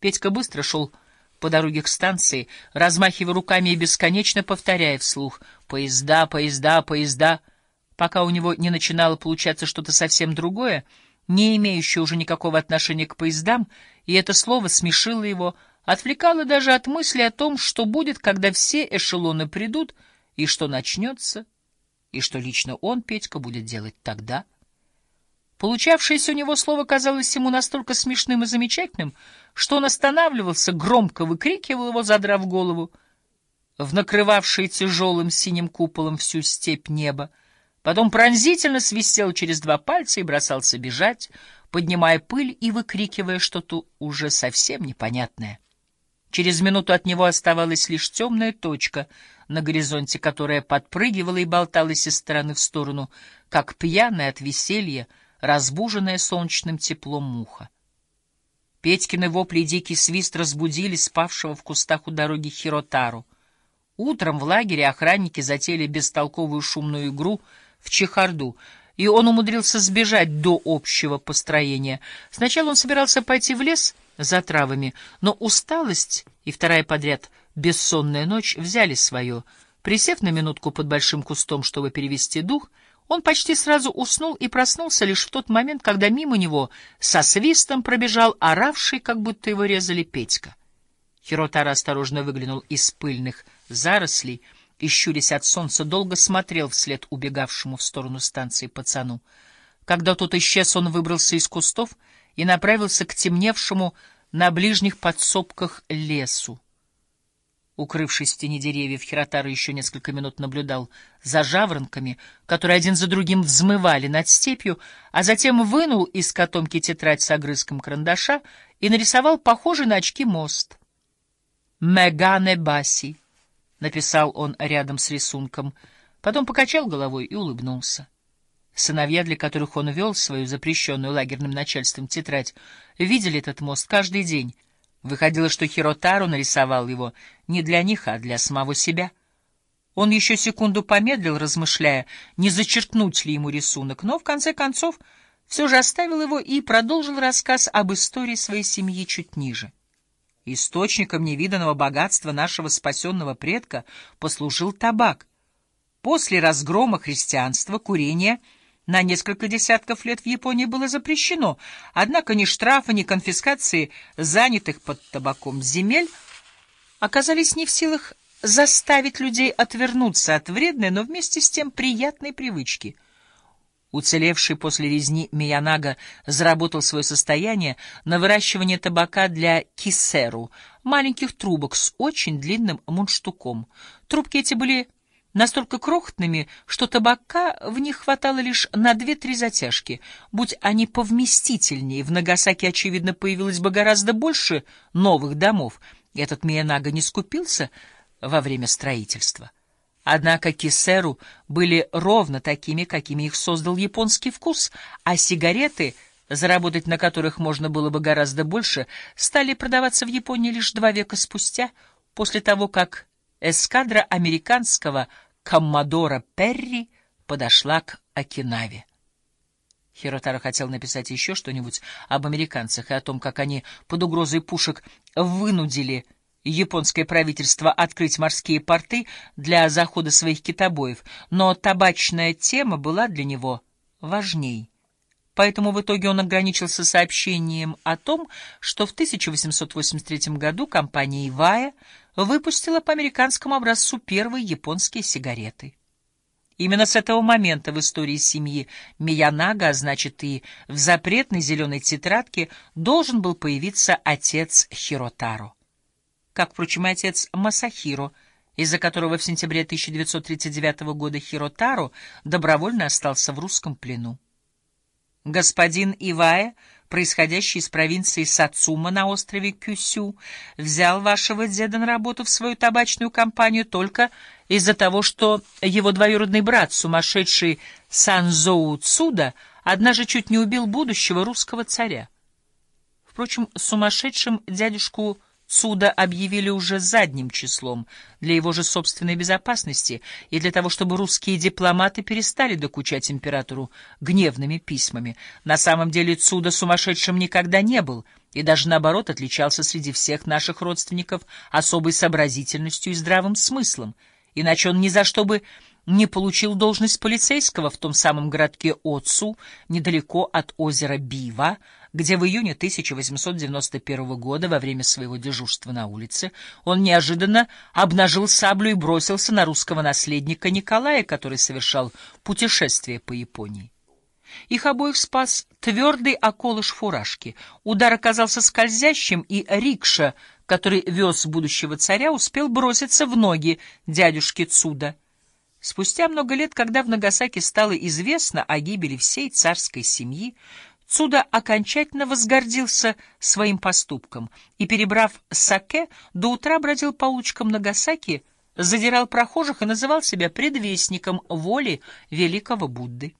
Петька быстро шел по дороге к станции, размахивая руками и бесконечно повторяя вслух «Поезда, поезда, поезда», пока у него не начинало получаться что-то совсем другое, не имеющее уже никакого отношения к поездам, и это слово смешило его, отвлекало даже от мысли о том, что будет, когда все эшелоны придут, и что начнется, и что лично он, Петька, будет делать тогда. Получавшееся у него слово казалось ему настолько смешным и замечательным, что он останавливался, громко выкрикивал его, задрав голову, в накрывавшее тяжелым синим куполом всю степь неба, потом пронзительно свистел через два пальца и бросался бежать, поднимая пыль и выкрикивая что-то уже совсем непонятное. Через минуту от него оставалась лишь темная точка на горизонте, которая подпрыгивала и болталась из стороны в сторону, как пьяная от веселья, разбуженная солнечным теплом муха. Петькины вопли и дикий свист разбудили спавшего в кустах у дороги Хиротару. Утром в лагере охранники затеяли бестолковую шумную игру в чехарду, и он умудрился сбежать до общего построения. Сначала он собирался пойти в лес за травами, но усталость и вторая подряд бессонная ночь взяли свое. Присев на минутку под большим кустом, чтобы перевести дух, — он почти сразу уснул и проснулся лишь в тот момент, когда мимо него со свистом пробежал оравший, как будто его резали Петька. Хиротара осторожно выглянул из пыльных зарослей и, щурясь от солнца, долго смотрел вслед убегавшему в сторону станции пацану. Когда тот исчез, он выбрался из кустов и направился к темневшему на ближних подсобках лесу. Укрывшись в тени деревьев, Хиротара еще несколько минут наблюдал за жаворонками, которые один за другим взмывали над степью, а затем вынул из котомки тетрадь с огрызком карандаша и нарисовал похожий на очки мост. «Мегане Баси», — написал он рядом с рисунком, потом покачал головой и улыбнулся. Сыновья, для которых он вел свою запрещенную лагерным начальством тетрадь, видели этот мост каждый день, Выходило, что Хиротару нарисовал его не для них, а для самого себя. Он еще секунду помедлил, размышляя, не зачеркнуть ли ему рисунок, но в конце концов все же оставил его и продолжил рассказ об истории своей семьи чуть ниже. Источником невиданного богатства нашего спасенного предка послужил табак. После разгрома христианства курение — на несколько десятков лет в Японии было запрещено, однако ни штрафы, ни конфискации занятых под табаком земель оказались не в силах заставить людей отвернуться от вредной, но вместе с тем приятной привычки. Уцелевший после резни Миянага заработал свое состояние на выращивание табака для кисеру, маленьких трубок с очень длинным мундштуком. Трубки эти были настолько крохотными, что табака в них хватало лишь на две-три затяжки. Будь они повместительнее, в Нагасаки, очевидно, появилось бы гораздо больше новых домов. Этот Миянага не скупился во время строительства. Однако кисеру были ровно такими, какими их создал японский вкус, а сигареты, заработать на которых можно было бы гораздо больше, стали продаваться в Японии лишь два века спустя, после того, как эскадра американского коммодора Перри подошла к Окинаве. Хиротаро хотел написать еще что-нибудь об американцах и о том, как они под угрозой пушек вынудили японское правительство открыть морские порты для захода своих китобоев, но табачная тема была для него важней. Поэтому в итоге он ограничился сообщением о том, что в 1883 году компания «Ивая» выпустила по американскому образцу первые японские сигареты. Именно с этого момента в истории семьи Миянага, а значит и в запретной зеленой тетрадке, должен был появиться отец Хиротаро. Как, впрочем, и отец Масахиро, из-за которого в сентябре 1939 года Хиротаро добровольно остался в русском плену. Господин Ивая — происходящий из провинции Сацума на острове Кюсю, взял вашего деда на работу в свою табачную компанию только из-за того, что его двоюродный брат, сумасшедший Санзоу Цуда, однажды чуть не убил будущего русского царя. Впрочем, сумасшедшим дядюшку Цуда объявили уже задним числом для его же собственной безопасности и для того, чтобы русские дипломаты перестали докучать императору гневными письмами. На самом деле Цуда сумасшедшим никогда не был и даже наоборот отличался среди всех наших родственников особой сообразительностью и здравым смыслом, иначе он ни за что бы не получил должность полицейского в том самом городке Отцу, недалеко от озера Бива, где в июне 1891 года, во время своего дежурства на улице, он неожиданно обнажил саблю и бросился на русского наследника Николая, который совершал путешествие по Японии. Их обоих спас твердый околыш фуражки. Удар оказался скользящим, и рикша, который вез будущего царя, успел броситься в ноги дядюшки Цуда. Спустя много лет, когда в Нагасаки стало известно о гибели всей царской семьи, Цуда окончательно возгордился своим поступком и, перебрав саке, до утра бродил по улочкам Нагасаки, задирал прохожих и называл себя предвестником воли великого Будды.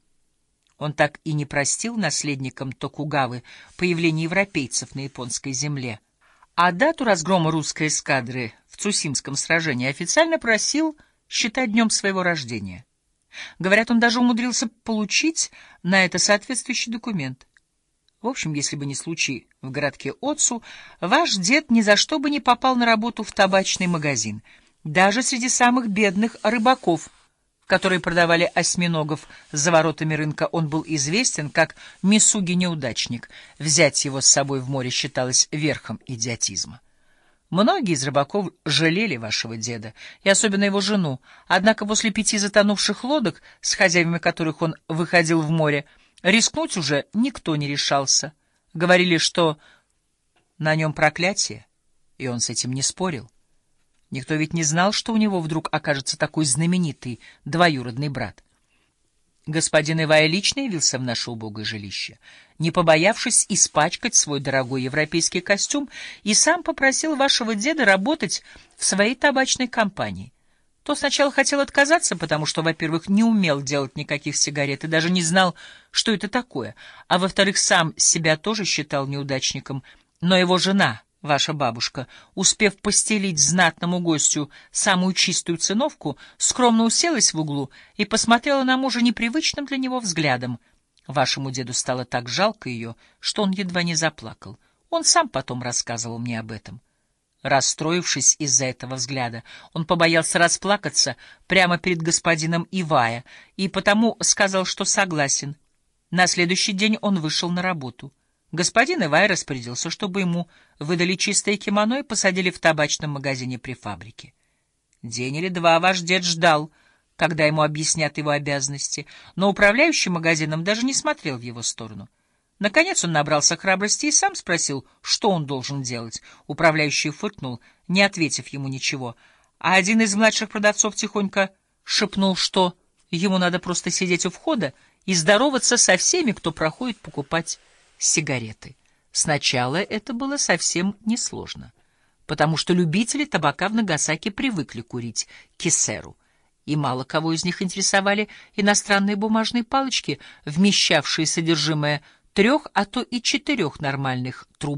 Он так и не простил наследникам Токугавы появление европейцев на японской земле, а дату разгрома русской эскадры в Цусимском сражении официально просил считать днем своего рождения. Говорят, он даже умудрился получить на это соответствующий документ. В общем, если бы не случай в городке Отцу, ваш дед ни за что бы не попал на работу в табачный магазин, даже среди самых бедных рыбаков, которые продавали осьминогов за воротами рынка, он был известен как Мисуги-неудачник. Взять его с собой в море считалось верхом идиотизма. Многие из рыбаков жалели вашего деда, и особенно его жену, однако после пяти затонувших лодок, с хозяевами которых он выходил в море, Рискнуть уже никто не решался. Говорили, что на нем проклятие, и он с этим не спорил. Никто ведь не знал, что у него вдруг окажется такой знаменитый двоюродный брат. Господин Ивая лично явился в наше убогое жилище, не побоявшись испачкать свой дорогой европейский костюм, и сам попросил вашего деда работать в своей табачной компании. То сначала хотел отказаться, потому что, во-первых, не умел делать никаких сигарет и даже не знал, что это такое, а во-вторых, сам себя тоже считал неудачником, но его жена, ваша бабушка, успев постелить знатному гостю самую чистую циновку, скромно уселась в углу и посмотрела на мужа непривычным для него взглядом. Вашему деду стало так жалко ее, что он едва не заплакал. Он сам потом рассказывал мне об этом. Расстроившись из-за этого взгляда, он побоялся расплакаться прямо перед господином Ивая и потому сказал, что согласен. На следующий день он вышел на работу. Господин Ивай распорядился, чтобы ему выдали чистое кимоно и посадили в табачном магазине при фабрике. День или два ваш дед ждал, когда ему объяснят его обязанности, но управляющий магазином даже не смотрел в его сторону. Наконец он набрался храбрости и сам спросил, что он должен делать. Управляющий фыркнул, не ответив ему ничего, а один из младших продавцов тихонько шепнул, что ему надо просто сидеть у входа и здороваться со всеми, кто проходит покупать сигареты. Сначала это было совсем несложно, потому что любители табака в Нагасаки привыкли курить кисеру, и мало кого из них интересовали иностранные бумажные палочки, вмещавшие содержимое трех, а то и четырех нормальных трубок.